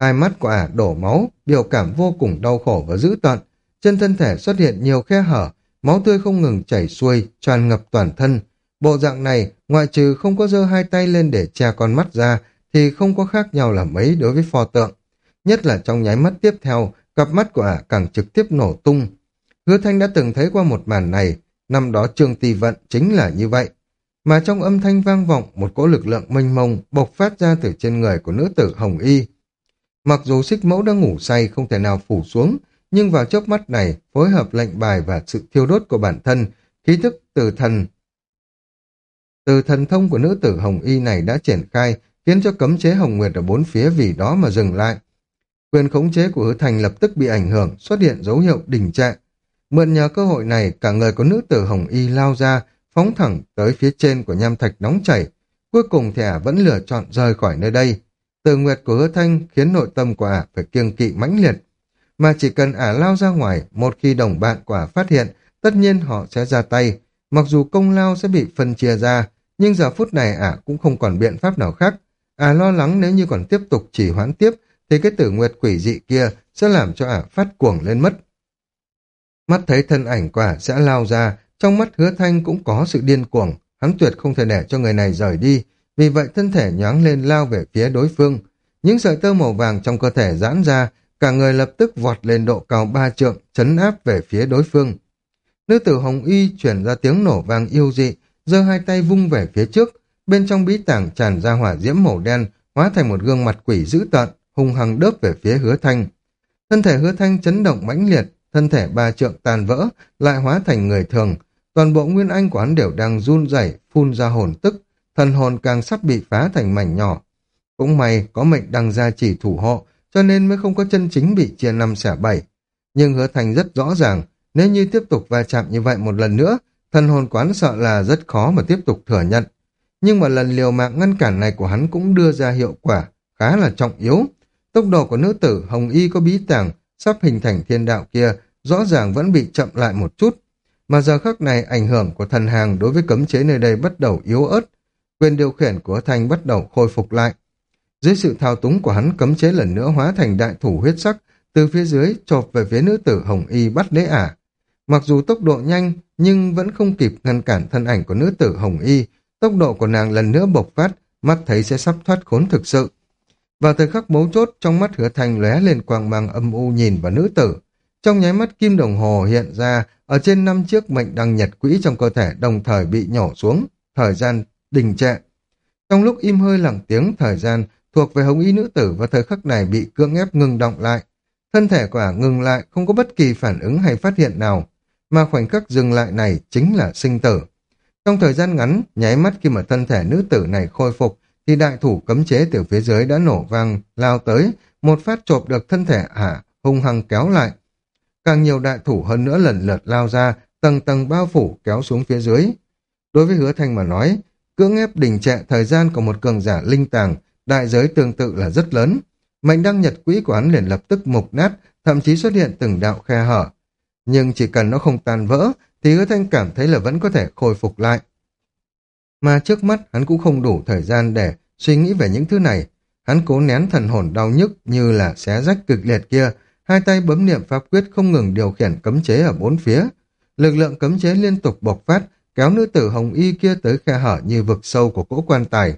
Hai mắt của ả đổ máu, biểu cảm vô cùng đau khổ và dữ tợn. Trên thân thể xuất hiện nhiều khe hở, máu tươi không ngừng chảy xuôi, tràn ngập toàn thân. Bộ dạng này, ngoại trừ không có giơ hai tay lên để che con mắt ra, thì không có khác nhau là mấy đối với pho tượng. Nhất là trong nháy mắt tiếp theo, cặp mắt của ả càng trực tiếp nổ tung. Hứa Thanh đã từng thấy qua một màn này, năm đó Trương Tỳ Vận chính là như vậy. Mà trong âm thanh vang vọng, một cỗ lực lượng mênh mông bộc phát ra từ trên người của nữ tử Hồng Y. Mặc dù xích mẫu đã ngủ say không thể nào phủ xuống, nhưng vào chớp mắt này, phối hợp lệnh bài và sự thiêu đốt của bản thân, khí thức từ thần từ thần thông của nữ tử Hồng Y này đã triển khai, khiến cho cấm chế Hồng Nguyệt ở bốn phía vì đó mà dừng lại. Quyền khống chế của hứa thành lập tức bị ảnh hưởng, xuất hiện dấu hiệu đình trệ. Mượn nhờ cơ hội này, cả người của nữ tử Hồng Y lao ra, phóng thẳng tới phía trên của nham thạch nóng chảy. Cuối cùng thì ả vẫn lựa chọn rời khỏi nơi đây. Từ nguyệt của hứa thanh khiến nội tâm của ả phải kiêng kỵ mãnh liệt. Mà chỉ cần ả lao ra ngoài, một khi đồng bạn của ả phát hiện, tất nhiên họ sẽ ra tay. Mặc dù công lao sẽ bị phân chia ra, nhưng giờ phút này ả cũng không còn biện pháp nào khác. Ả lo lắng nếu như còn tiếp tục chỉ hoãn tiếp, thì cái tử nguyệt quỷ dị kia sẽ làm cho ả phát cuồng lên mất. Mắt thấy thân ảnh quả sẽ lao ra, trong mắt hứa thanh cũng có sự điên cuồng, hắn tuyệt không thể để cho người này rời đi, vì vậy thân thể nhoáng lên lao về phía đối phương. Những sợi tơ màu vàng trong cơ thể giãn ra, cả người lập tức vọt lên độ cao ba trượng, chấn áp về phía đối phương. Nữ tử Hồng Y chuyển ra tiếng nổ vang yêu dị, giơ hai tay vung về phía trước, bên trong bí tảng tràn ra hỏa diễm màu đen, hóa thành một gương mặt quỷ dữ tợn, hung hăng đớp về phía hứa thanh. Thân thể hứa thanh chấn động mãnh liệt, thân thể ba trượng tàn vỡ, lại hóa thành người thường. Toàn bộ nguyên anh của hắn đều đang run rẩy phun ra hồn tức, thần hồn càng sắp bị phá thành mảnh nhỏ. Cũng may có mệnh đăng gia chỉ thủ hộ, cho nên mới không có chân chính bị chia năm xẻ bảy. Nhưng hứa thành rất rõ ràng, nếu như tiếp tục va chạm như vậy một lần nữa, thần hồn quán sợ là rất khó mà tiếp tục thừa nhận. Nhưng mà lần liều mạng ngăn cản này của hắn cũng đưa ra hiệu quả khá là trọng yếu. Tốc độ của nữ tử Hồng Y có bí tàng sắp hình thành thiên đạo kia rõ ràng vẫn bị chậm lại một chút. Mà giờ khắc này ảnh hưởng của thần hàng đối với cấm chế nơi đây bắt đầu yếu ớt. Quyền điều khiển của Thanh bắt đầu khôi phục lại. Dưới sự thao túng của hắn cấm chế lần nữa hóa thành đại thủ huyết sắc, từ phía dưới chộp về phía nữ tử Hồng Y bắt đế ả. Mặc dù tốc độ nhanh, nhưng vẫn không kịp ngăn cản thân ảnh của nữ tử Hồng Y, tốc độ của nàng lần nữa bộc phát, mắt thấy sẽ sắp thoát khốn thực sự. Vào thời khắc mấu chốt, trong mắt hứa thành lóe lên quang mang âm u nhìn vào nữ tử. Trong nháy mắt kim đồng hồ hiện ra, ở trên năm chiếc mệnh đăng nhật quỹ trong cơ thể đồng thời bị nhổ xuống, thời gian đình trệ. Trong lúc im hơi lặng tiếng, thời gian thuộc về hồng y nữ tử và thời khắc này bị cưỡng ép ngừng động lại. Thân thể quả ngừng lại, không có bất kỳ phản ứng hay phát hiện nào, mà khoảnh khắc dừng lại này chính là sinh tử. Trong thời gian ngắn, nháy mắt khi mà thân thể nữ tử này khôi phục, thì đại thủ cấm chế từ phía dưới đã nổ vang, lao tới, một phát chộp được thân thể ả, hung hăng kéo lại. Càng nhiều đại thủ hơn nữa lần lượt lao ra, tầng tầng bao phủ kéo xuống phía dưới. Đối với hứa thanh mà nói, cưỡng ép đình trệ thời gian của một cường giả linh tàng, đại giới tương tự là rất lớn. Mệnh đăng nhật quỹ của hắn liền lập tức mục nát, thậm chí xuất hiện từng đạo khe hở. Nhưng chỉ cần nó không tan vỡ, thì hứa thanh cảm thấy là vẫn có thể khôi phục lại. Mà trước mắt hắn cũng không đủ thời gian để suy nghĩ về những thứ này. Hắn cố nén thần hồn đau nhức như là xé rách cực liệt kia, hai tay bấm niệm pháp quyết không ngừng điều khiển cấm chế ở bốn phía. Lực lượng cấm chế liên tục bộc phát, kéo nữ tử hồng y kia tới khe hở như vực sâu của cỗ quan tài.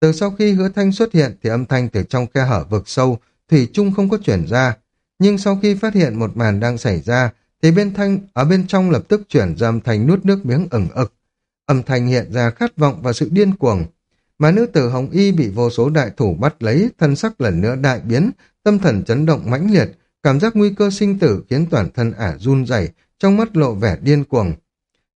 Từ sau khi hứa thanh xuất hiện thì âm thanh từ trong khe hở vực sâu, thủy chung không có chuyển ra. Nhưng sau khi phát hiện một màn đang xảy ra, thì bên thanh ở bên trong lập tức chuyển ra âm thanh nuốt nước miếng ửng ực. Âm thanh hiện ra khát vọng và sự điên cuồng. Mà nữ tử Hồng Y bị vô số đại thủ bắt lấy, thân sắc lần nữa đại biến, tâm thần chấn động mãnh liệt, cảm giác nguy cơ sinh tử khiến toàn thân ả run rẩy, trong mắt lộ vẻ điên cuồng.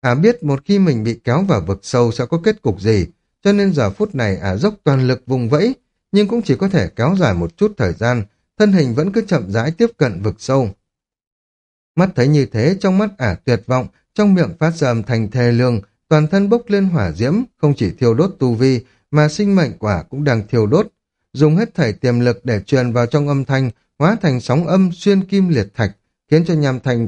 Ả biết một khi mình bị kéo vào vực sâu sẽ có kết cục gì, cho nên giờ phút này ả dốc toàn lực vùng vẫy, nhưng cũng chỉ có thể kéo dài một chút thời gian, thân hình vẫn cứ chậm rãi tiếp cận vực sâu. Mắt thấy như thế, trong mắt ả tuyệt vọng, trong miệng phát ra âm thanh thê lương, toàn thân bốc lên hỏa diễm, không chỉ thiêu đốt tu vi, mà sinh mệnh quả cũng đang thiêu đốt. Dùng hết thảy tiềm lực để truyền vào trong âm thanh, hóa thành sóng âm xuyên kim liệt thạch, khiến cho nham thành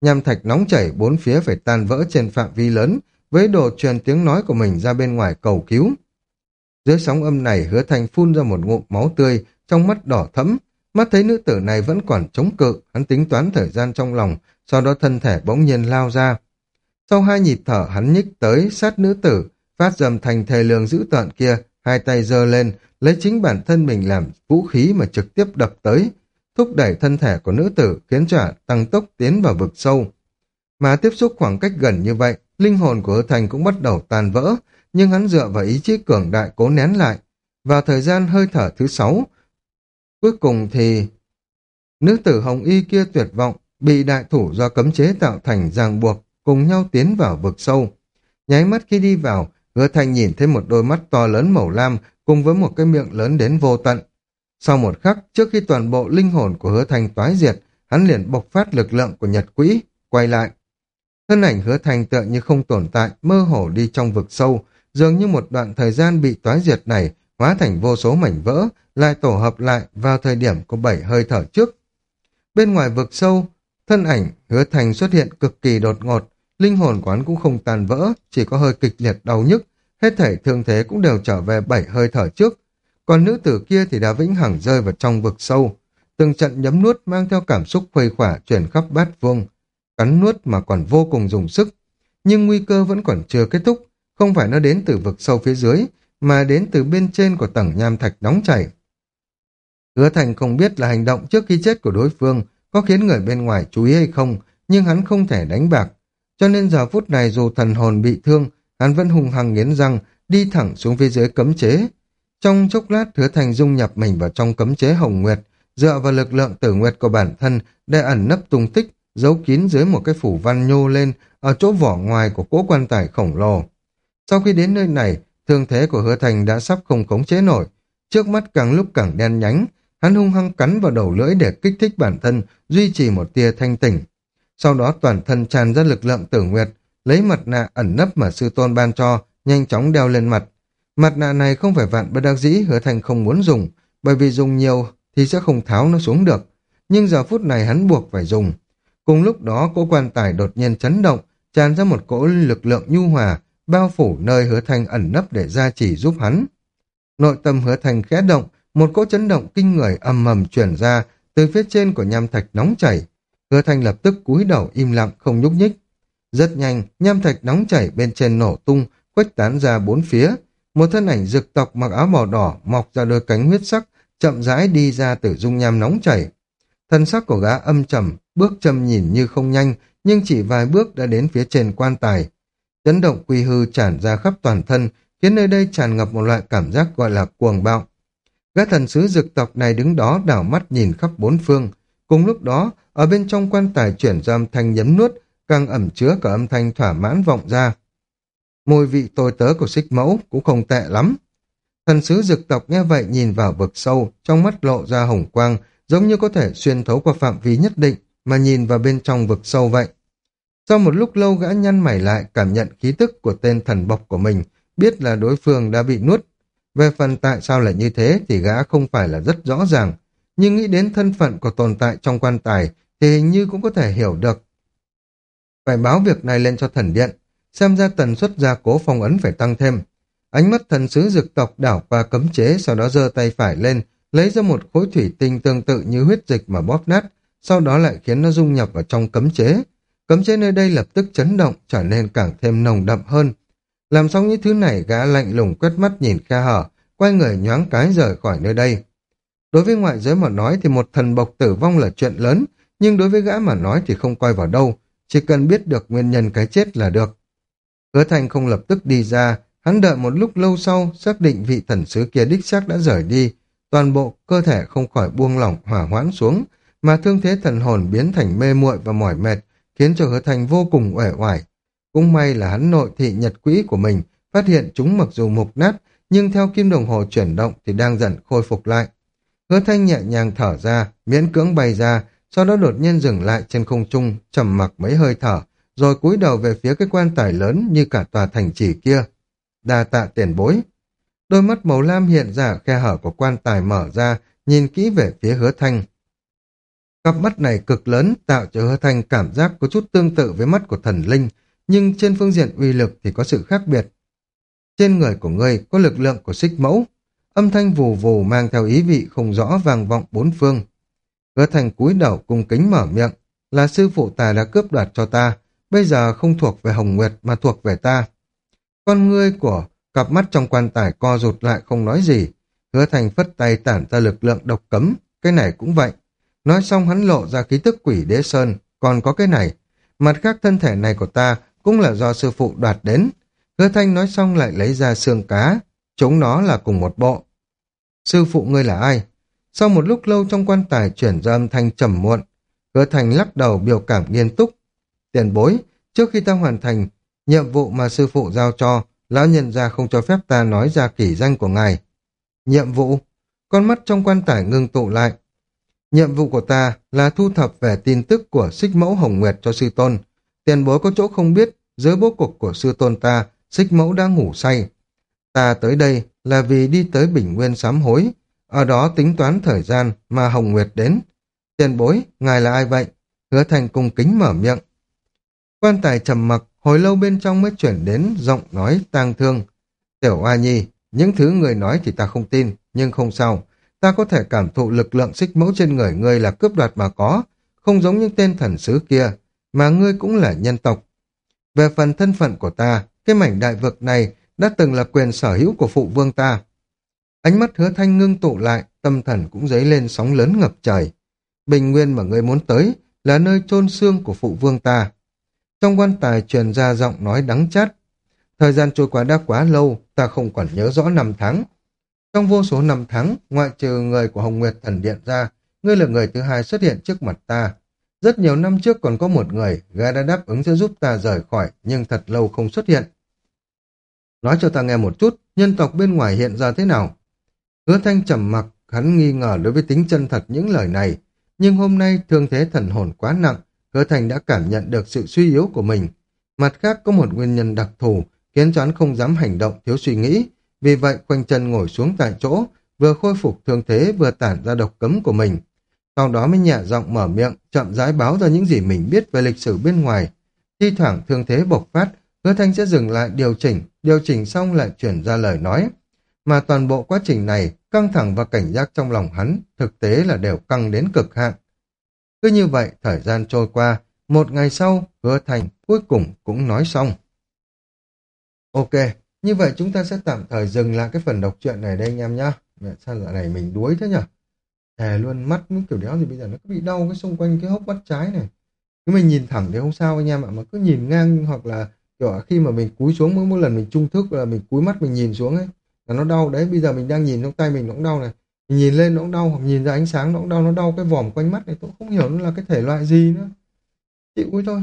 nham thạch nóng chảy bốn phía phải tan vỡ trên phạm vi lớn, với đồ truyền tiếng nói của mình ra bên ngoài cầu cứu. Dưới sóng âm này hứa thành phun ra một ngụm máu tươi, trong mắt đỏ thẫm. Mắt thấy nữ tử này vẫn còn chống cự, hắn tính toán thời gian trong lòng, sau đó thân thể bỗng nhiên lao ra. Sau hai nhịp thở hắn nhích tới sát nữ tử, phát dầm thành thề lường dữ tợn kia, hai tay giơ lên, lấy chính bản thân mình làm vũ khí mà trực tiếp đập tới, thúc đẩy thân thể của nữ tử khiến cho tăng tốc tiến vào vực sâu. Mà tiếp xúc khoảng cách gần như vậy, linh hồn của hứa thành cũng bắt đầu tan vỡ, nhưng hắn dựa vào ý chí cường đại cố nén lại. Vào thời gian hơi thở thứ sáu, cuối cùng thì nữ tử hồng y kia tuyệt vọng, bị đại thủ do cấm chế tạo thành ràng buộc, cùng nhau tiến vào vực sâu. Nháy mắt khi đi vào, hứa thành nhìn thấy một đôi mắt to lớn màu lam cùng với một cái miệng lớn đến vô tận. Sau một khắc, trước khi toàn bộ linh hồn của hứa thành toái diệt, hắn liền bộc phát lực lượng của nhật quỹ, quay lại. Thân ảnh hứa thành tựa như không tồn tại, mơ hồ đi trong vực sâu, dường như một đoạn thời gian bị toái diệt này hóa thành vô số mảnh vỡ, lại tổ hợp lại vào thời điểm của bảy hơi thở trước. Bên ngoài vực sâu, thân ảnh hứa thành xuất hiện cực kỳ đột ngột, linh hồn quán cũng không tàn vỡ, chỉ có hơi kịch liệt đau nhức, hết thảy thương thế cũng đều trở về bảy hơi thở trước. Còn nữ tử kia thì đã vĩnh hằng rơi vào trong vực sâu. Từng trận nhấm nuốt mang theo cảm xúc khuây khỏa chuyển khắp bát vuông, cắn nuốt mà còn vô cùng dùng sức. Nhưng nguy cơ vẫn còn chưa kết thúc, không phải nó đến từ vực sâu phía dưới, mà đến từ bên trên của tầng nham thạch nóng chảy. Hứa Thành không biết là hành động trước khi chết của đối phương có khiến người bên ngoài chú ý hay không, nhưng hắn không thể đánh bạc. Cho nên giờ phút này dù thần hồn bị thương, hắn vẫn hùng hăng nghiến răng, đi thẳng xuống phía dưới cấm chế. Trong chốc lát Hứa Thành dung nhập mình vào trong cấm chế Hồng Nguyệt, dựa vào lực lượng tử nguyệt của bản thân để ẩn nấp tung tích, giấu kín dưới một cái phủ văn nhô lên ở chỗ vỏ ngoài của cỗ quan tài khổng lồ. Sau khi đến nơi này, thương thế của hứa thành đã sắp không khống chế nổi. Trước mắt càng lúc càng đen nhánh, hắn hung hăng cắn vào đầu lưỡi để kích thích bản thân, duy trì một tia thanh tỉnh. Sau đó toàn thân tràn ra lực lượng tử nguyệt, lấy mặt nạ ẩn nấp mà sư tôn ban cho, nhanh chóng đeo lên mặt. Mặt nạ này không phải vạn bất đắc dĩ hứa thành không muốn dùng, bởi vì dùng nhiều thì sẽ không tháo nó xuống được. Nhưng giờ phút này hắn buộc phải dùng. Cùng lúc đó cỗ quan tài đột nhiên chấn động, tràn ra một cỗ lực lượng nhu hòa, bao phủ nơi hứa Thành ẩn nấp để gia trì giúp hắn. Nội tâm hứa Thành khẽ động, một cỗ chấn động kinh người ầm ầm truyền ra từ phía trên của nham thạch nóng chảy. Hứa Thành lập tức cúi đầu im lặng không nhúc nhích. Rất nhanh, nham thạch nóng chảy bên trên nổ tung, khuếch tán ra bốn phía. Một thân ảnh rực tộc mặc áo màu đỏ mọc ra đôi cánh huyết sắc, chậm rãi đi ra từ dung nham nóng chảy. Thân sắc của gã âm trầm, bước châm nhìn như không nhanh, nhưng chỉ vài bước đã đến phía trên quan tài. Chấn động quy hư tràn ra khắp toàn thân, khiến nơi đây tràn ngập một loại cảm giác gọi là cuồng bạo. Gã thần sứ dực tộc này đứng đó đảo mắt nhìn khắp bốn phương. Cùng lúc đó, ở bên trong quan tài chuyển ra âm thanh nhấm nuốt, càng ẩm chứa cả âm thanh thỏa mãn vọng ra. Mùi vị tôi tớ của xích mẫu cũng không tệ lắm. Thần sứ dực tộc nghe vậy nhìn vào vực sâu, trong mắt lộ ra hồng quang, giống như có thể xuyên thấu qua phạm vi nhất định mà nhìn vào bên trong vực sâu vậy. Sau một lúc lâu gã nhăn mày lại cảm nhận khí tức của tên thần bọc của mình, biết là đối phương đã bị nuốt. Về phần tại sao lại như thế thì gã không phải là rất rõ ràng, nhưng nghĩ đến thân phận của tồn tại trong quan tài thì hình như cũng có thể hiểu được. Phải báo việc này lên cho thần điện, xem ra tần suất gia cố phong ấn phải tăng thêm. Ánh mắt thần sứ dực tộc đảo qua cấm chế sau đó giơ tay phải lên, lấy ra một khối thủy tinh tương tự như huyết dịch mà bóp nát, sau đó lại khiến nó dung nhập vào trong cấm chế. Cấm chế nơi đây lập tức chấn động, trở nên càng thêm nồng đậm hơn. Làm xong những thứ này, gã lạnh lùng quét mắt nhìn khe hở, quay người nhoáng cái rời khỏi nơi đây. Đối với ngoại giới mà nói thì một thần bộc tử vong là chuyện lớn, nhưng đối với gã mà nói thì không coi vào đâu, chỉ cần biết được nguyên nhân cái chết là được. Hứa Thành không lập tức đi ra, hắn đợi một lúc lâu sau, xác định vị thần sứ kia đích xác đã rời đi, toàn bộ cơ thể không khỏi buông lỏng hỏa hoãn xuống, mà thương thế thần hồn biến thành mê muội và mỏi mệt, khiến cho hứa thành vô cùng uể oải. Cũng may là hắn nội thị nhật quỹ của mình, phát hiện chúng mặc dù mục nát, nhưng theo kim đồng hồ chuyển động thì đang dần khôi phục lại. Hứa thanh nhẹ nhàng thở ra, miễn cưỡng bay ra, sau đó đột nhiên dừng lại trên không trung, trầm mặc mấy hơi thở, rồi cúi đầu về phía cái quan tài lớn như cả tòa thành trì kia. Đa tạ tiền bối. Đôi mắt màu lam hiện ra khe hở của quan tài mở ra, nhìn kỹ về phía hứa thanh. Cặp mắt này cực lớn tạo cho hứa thanh cảm giác có chút tương tự với mắt của thần linh, nhưng trên phương diện uy lực thì có sự khác biệt. Trên người của ngươi có lực lượng của xích mẫu. Âm thanh vù vù mang theo ý vị không rõ vang vọng bốn phương. Hứa thành cúi đầu cung kính mở miệng, là sư phụ ta đã cướp đoạt cho ta, bây giờ không thuộc về Hồng Nguyệt mà thuộc về ta. Con ngươi của cặp mắt trong quan tài co rụt lại không nói gì. Hứa thành phất tay tản ra lực lượng độc cấm, cái này cũng vậy. Nói xong hắn lộ ra ký tức quỷ đế sơn, còn có cái này. Mặt khác thân thể này của ta cũng là do sư phụ đoạt đến. Hứa thanh nói xong lại lấy ra xương cá, chúng nó là cùng một bộ. Sư phụ ngươi là ai? Sau một lúc lâu trong quan tài chuyển ra âm thanh trầm muộn, hứa thành lắc đầu biểu cảm nghiêm túc. Tiền bối, trước khi ta hoàn thành nhiệm vụ mà sư phụ giao cho, lão nhân gia không cho phép ta nói ra kỷ danh của ngài. Nhiệm vụ? Con mắt trong quan tải ngưng tụ lại. Nhiệm vụ của ta là thu thập về tin tức của xích mẫu Hồng Nguyệt cho sư tôn. Tiền bối có chỗ không biết, dưới bố cục của sư tôn ta, xích mẫu đang ngủ say. Ta tới đây là vì đi tới Bình Nguyên sám hối, ở đó tính toán thời gian mà Hồng Nguyệt đến. Tiền bối, ngài là ai vậy? Hứa thành cung kính mở miệng. Quan tài trầm mặc, hồi lâu bên trong mới chuyển đến giọng nói tang thương. Tiểu A Nhi, những thứ người nói thì ta không tin, nhưng không sao. Ta có thể cảm thụ lực lượng xích mẫu trên người ngươi là cướp đoạt mà có, không giống những tên thần sứ kia, mà ngươi cũng là nhân tộc. Về phần thân phận của ta, cái mảnh đại vực này đã từng là quyền sở hữu của phụ vương ta. Ánh mắt hứa thanh ngưng tụ lại, tâm thần cũng dấy lên sóng lớn ngập trời. Bình nguyên mà ngươi muốn tới là nơi chôn xương của phụ vương ta. Trong quan tài truyền ra giọng nói đắng chát. Thời gian trôi qua đã quá lâu, ta không còn nhớ rõ năm tháng. Trong vô số năm tháng, ngoại trừ người của Hồng Nguyệt Thần Điện ra, ngươi là người thứ hai xuất hiện trước mặt ta. Rất nhiều năm trước còn có một người, gã đã đáp ứng sẽ giúp ta rời khỏi, nhưng thật lâu không xuất hiện. Nói cho ta nghe một chút, nhân tộc bên ngoài hiện ra thế nào? Hứa thanh trầm mặc, hắn nghi ngờ đối với tính chân thật những lời này. Nhưng hôm nay thương thế thần hồn quá nặng, hứa Thành đã cảm nhận được sự suy yếu của mình. Mặt khác có một nguyên nhân đặc thù, khiến cho hắn không dám hành động thiếu suy nghĩ. Vì vậy khoanh chân ngồi xuống tại chỗ, vừa khôi phục thương thế vừa tản ra độc cấm của mình. Sau đó mới nhẹ giọng mở miệng, chậm rãi báo ra những gì mình biết về lịch sử bên ngoài. Thi thoảng thương thế bộc phát, hứa thanh sẽ dừng lại điều chỉnh, điều chỉnh xong lại chuyển ra lời nói. Mà toàn bộ quá trình này, căng thẳng và cảnh giác trong lòng hắn, thực tế là đều căng đến cực hạn. Cứ như vậy, thời gian trôi qua, một ngày sau, hứa thành cuối cùng cũng nói xong. Ok, như vậy chúng ta sẽ tạm thời dừng lại cái phần đọc truyện này đây anh em nhá. Mẹ sao dạo này mình đuối thế nhở Thề luôn mắt kiểu đéo gì bây giờ nó cứ bị đau cái xung quanh cái hốc mắt trái này. Nếu mình nhìn thẳng thì không sao anh em ạ, mà cứ nhìn ngang hoặc là kiểu khi mà mình cúi xuống mỗi một lần mình trung thức là mình cúi mắt mình nhìn xuống ấy là nó đau đấy bây giờ mình đang nhìn trong tay mình nó cũng đau này nhìn lên nó cũng đau, hoặc nhìn ra ánh sáng nó cũng đau, nó đau cái vòm quanh mắt này, tôi không hiểu nó là cái thể loại gì nữa. Chịu thôi.